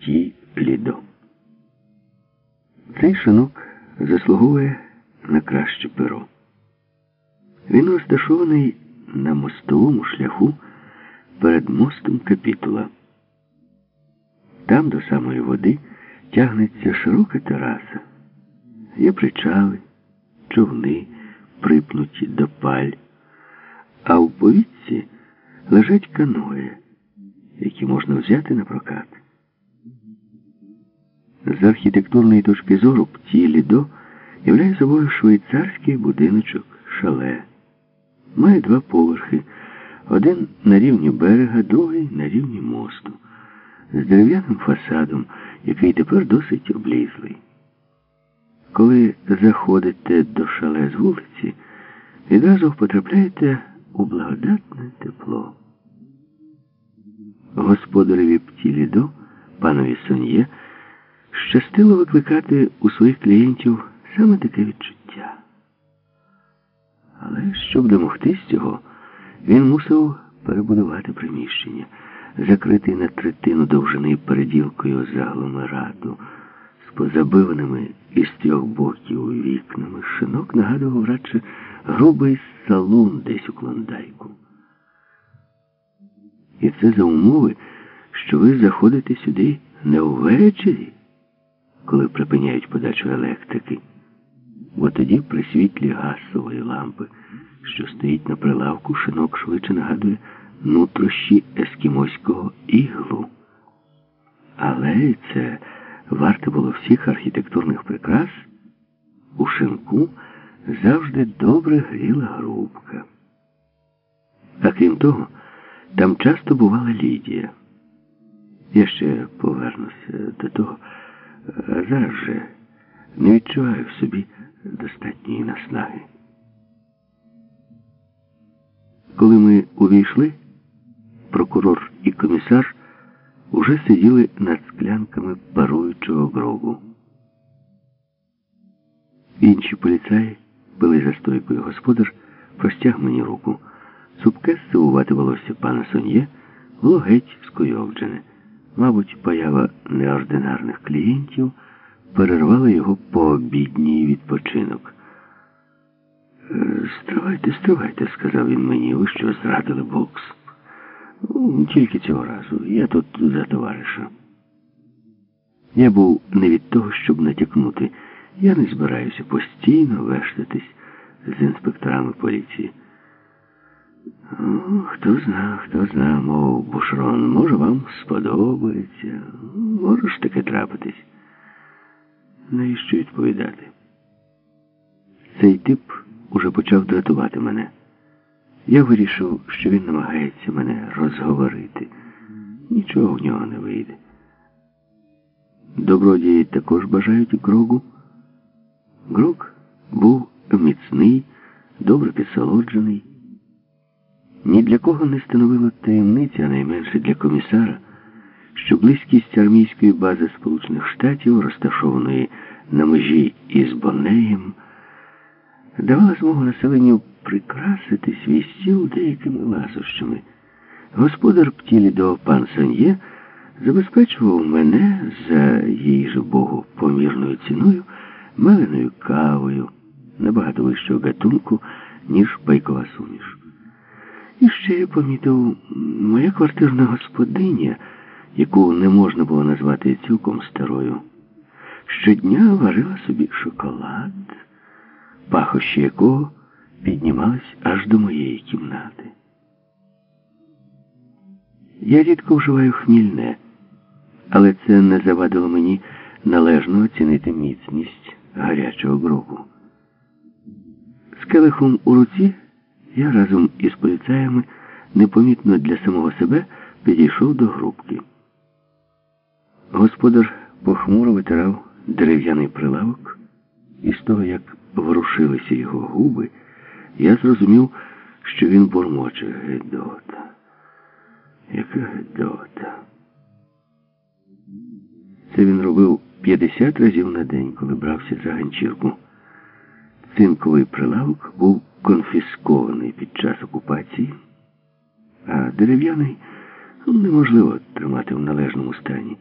Пті Лідо. Цей шинок заслуговує на краще перо. Він розташований на мостовому шляху перед мостом капітула. Там до самої води тягнеться широка тераса. Є причали, човни, припнуті до паль, а в повітці лежать каної, які можна взяти на прокат. З архітектурної точки зору Пті Лідо являє собою швейцарський будиночок шале. Має два поверхи, один на рівні берега, другий на рівні мосту, з дерев'яним фасадом, який тепер досить облізлий. Коли заходите до шале з вулиці, відразу потрапляєте у благодатне тепло. Господареві Птілідо, панові Сон'є, щастило викликати у своїх клієнтів саме таке відчуття. Але щоб домогтись цього, він мусив перебудувати приміщення, закритий на третину довжини переділкою з агломерату, з позабиваними із трьох боків вікнами. Шинок нагадував радше грубий салон десь у клондайку. І це за умови, що ви заходите сюди не ввечері, коли припиняють подачу електрики, бо тоді при світлі газової лампи, що стоїть на прилавку, шинок швидше нагадує нутрощі ескімоського іглу. Але це варте було всіх архітектурних прикрас, у шинку завжди добре гріла грубка. А крім того, там часто бувала Лідія. Я ще повернуся до того, зараз же не відчуваю в собі достатньої наснаги. Коли ми увійшли, прокурор і комісар уже сиділи над склянками паруючого гробу. Інші поліцаї пили за стойкою господар, простяг мені руку. Супке сивувати волосся пана Сон'є було геть скуйовджене. Мабуть, поява неординарних клієнтів перервала його пообідній відпочинок. «Е, Стривайте, стривайте, сказав він мені, ви що зрадили бокс. «Ну, Тільки цього разу. Я тут за товариша. Я був не від того, щоб натякнути. Я не збираюся постійно вештатись з інспекторами поліції. «Ну, Хто зна, хто зна, мов Бушрон, може вам сподобається, може ж таке трапитись. Навіщо відповідати? Цей тип уже почав дратувати мене. Я вирішив, що він намагається мене розговорити. Нічого в нього не вийде. Добродії також бажають Грогу. Грог був міцний, добре підсолоджений. Ні для кого не таємниця, а найменше для комісара, що близькість армійської бази Сполучених Штатів, розташованої на межі із Бонеєм, давала змогу населенню прикрасити свій стіл деякими ласощами. Господар Птілідо пан Сан'є забезпечував мене за її ж богу помірною ціною меленою кавою, набагато вищого гатунку, ніж пайкова суміш. І ще я помітив, моя квартирна господиня, яку не можна було назвати цілком старою, щодня варила собі шоколад, пахощі якого піднімались аж до моєї кімнати. Я рідко вживаю хмільне, але це не завадило мені належно оцінити міцність гарячого гробу. З келихом у руці я разом із поліцаями непомітно для самого себе підійшов до грубки. Господар похмуро витирав дерев'яний прилавок, і з того, як ворушилися його губи, я зрозумів, що він бурмоче Гедота. Яка Гедота. Це він робив 50 разів на день, коли брався за ганчірку. Цинковий прилавок був конфіскований під час окупації, а дерев'яний неможливо тримати в належному стані.